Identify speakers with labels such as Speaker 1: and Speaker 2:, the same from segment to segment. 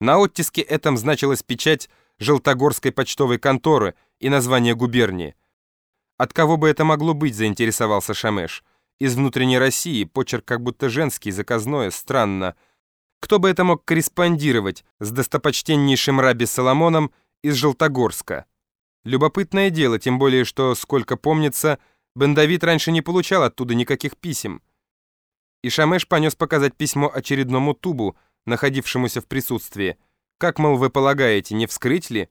Speaker 1: На оттиске этом значилась печать Желтогорской почтовой конторы и название губернии. От кого бы это могло быть, заинтересовался Шамеш. Из внутренней России, почерк как будто женский, заказное, странно. Кто бы это мог корреспондировать с достопочтеннейшим раби Соломоном из Желтогорска? Любопытное дело, тем более, что, сколько помнится, Бендавид раньше не получал оттуда никаких писем. И Шамеш понес показать письмо очередному тубу, находившемуся в присутствии. «Как, мол, вы полагаете, не вскрыть ли?»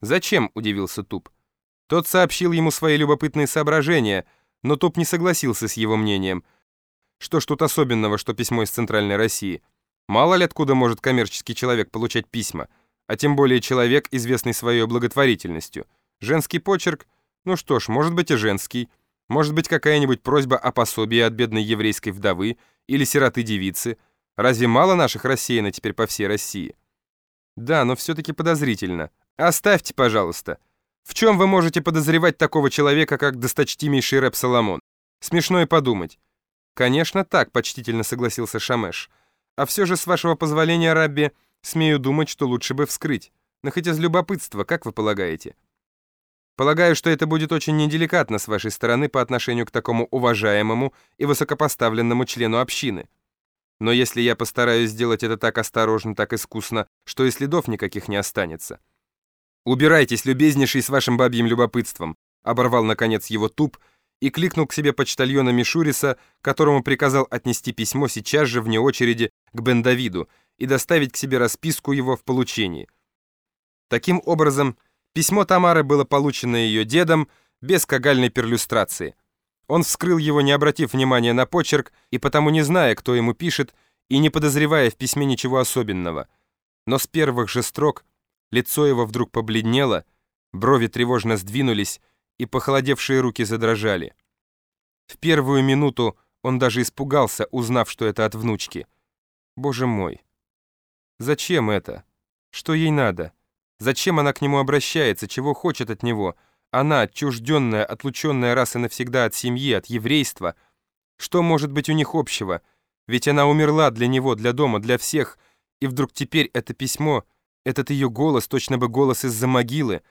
Speaker 1: «Зачем?» — удивился Туб. Тот сообщил ему свои любопытные соображения, но Туб не согласился с его мнением. Что ж тут особенного, что письмо из Центральной России? Мало ли откуда может коммерческий человек получать письма, а тем более человек, известный своей благотворительностью. Женский почерк? Ну что ж, может быть и женский. Может быть какая-нибудь просьба о пособии от бедной еврейской вдовы или сироты-девицы — Разве мало наших рассеяно теперь по всей России? Да, но все-таки подозрительно. Оставьте, пожалуйста. В чем вы можете подозревать такого человека, как досточтимейший рэп Соломон? Смешно и подумать. Конечно, так, почтительно согласился Шамеш. А все же, с вашего позволения, Рабби, смею думать, что лучше бы вскрыть. Но хоть из любопытства, как вы полагаете? Полагаю, что это будет очень неделикатно с вашей стороны по отношению к такому уважаемому и высокопоставленному члену общины. Но если я постараюсь сделать это так осторожно, так искусно, что и следов никаких не останется. «Убирайтесь, любезнейший, с вашим бабьим любопытством», оборвал, наконец, его туп и кликнул к себе почтальона Мишуриса, которому приказал отнести письмо сейчас же вне очереди к Бен-Давиду и доставить к себе расписку его в получении. Таким образом, письмо Тамары было получено ее дедом без кагальной перлюстрации – он вскрыл его, не обратив внимания на почерк, и потому не зная, кто ему пишет, и не подозревая в письме ничего особенного. Но с первых же строк лицо его вдруг побледнело, брови тревожно сдвинулись, и похолодевшие руки задрожали. В первую минуту он даже испугался, узнав, что это от внучки. Боже мой! Зачем это? Что ей надо? Зачем она к нему обращается? Чего хочет от него? — она, отчужденная, отлученная раз и навсегда от семьи, от еврейства. Что может быть у них общего? Ведь она умерла для него, для дома, для всех. И вдруг теперь это письмо, этот ее голос, точно бы голос из-за могилы.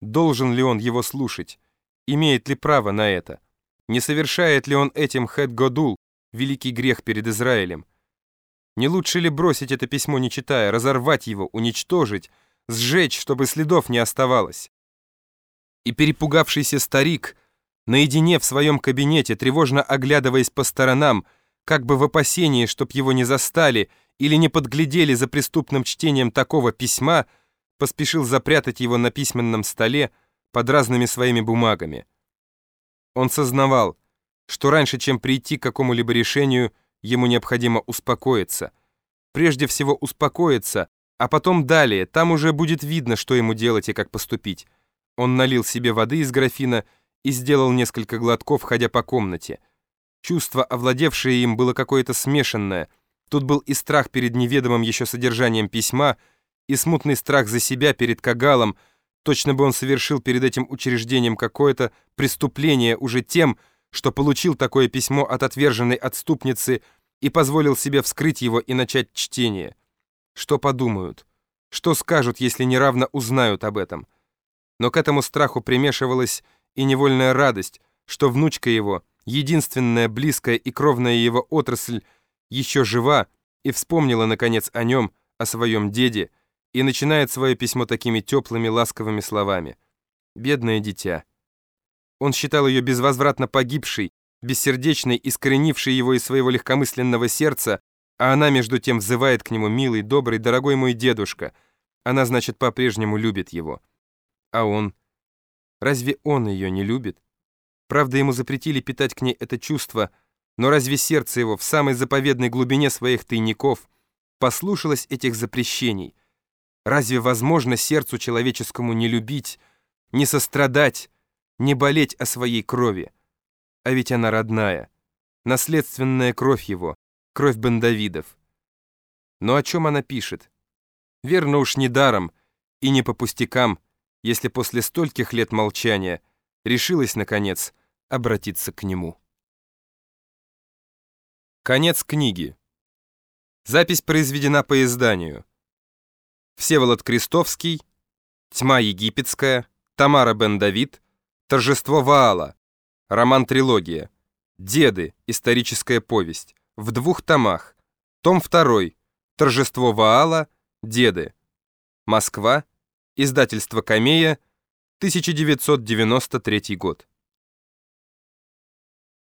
Speaker 1: Должен ли он его слушать? Имеет ли право на это? Не совершает ли он этим Хэт Годул, великий грех перед Израилем? Не лучше ли бросить это письмо, не читая, разорвать его, уничтожить, сжечь, чтобы следов не оставалось? И перепугавшийся старик, наедине в своем кабинете, тревожно оглядываясь по сторонам, как бы в опасении, чтоб его не застали или не подглядели за преступным чтением такого письма, поспешил запрятать его на письменном столе под разными своими бумагами. Он сознавал, что раньше, чем прийти к какому-либо решению, ему необходимо успокоиться. Прежде всего успокоиться, а потом далее, там уже будет видно, что ему делать и как поступить. Он налил себе воды из графина и сделал несколько глотков, ходя по комнате. Чувство, овладевшее им, было какое-то смешанное. Тут был и страх перед неведомым еще содержанием письма, и смутный страх за себя перед Кагалом, точно бы он совершил перед этим учреждением какое-то преступление уже тем, что получил такое письмо от отверженной отступницы и позволил себе вскрыть его и начать чтение. Что подумают? Что скажут, если неравно узнают об этом? Но к этому страху примешивалась и невольная радость, что внучка его, единственная близкая и кровная его отрасль, еще жива и вспомнила, наконец, о нем, о своем деде, и начинает свое письмо такими теплыми, ласковыми словами. Бедное дитя. Он считал ее безвозвратно погибшей, бессердечной, искоренившей его из своего легкомысленного сердца, а она, между тем, взывает к нему, милый, добрый, дорогой мой дедушка. Она, значит, по-прежнему любит его. А он? Разве он ее не любит? Правда, ему запретили питать к ней это чувство, но разве сердце его в самой заповедной глубине своих тайников послушалось этих запрещений? Разве возможно сердцу человеческому не любить, не сострадать, не болеть о своей крови? А ведь она родная, наследственная кровь его, кровь Бендавидов. Но о чем она пишет? Верно уж не даром и не по пустякам, если после стольких лет молчания решилась, наконец, обратиться к нему. Конец книги. Запись произведена по изданию. Всеволод Крестовский, Тьма египетская, Тамара Бен-Давид, Торжество Ваала, роман-трилогия, Деды, историческая повесть, в двух томах, том 2, Торжество Ваала, Деды, Москва, издательство Камея, 1993 год.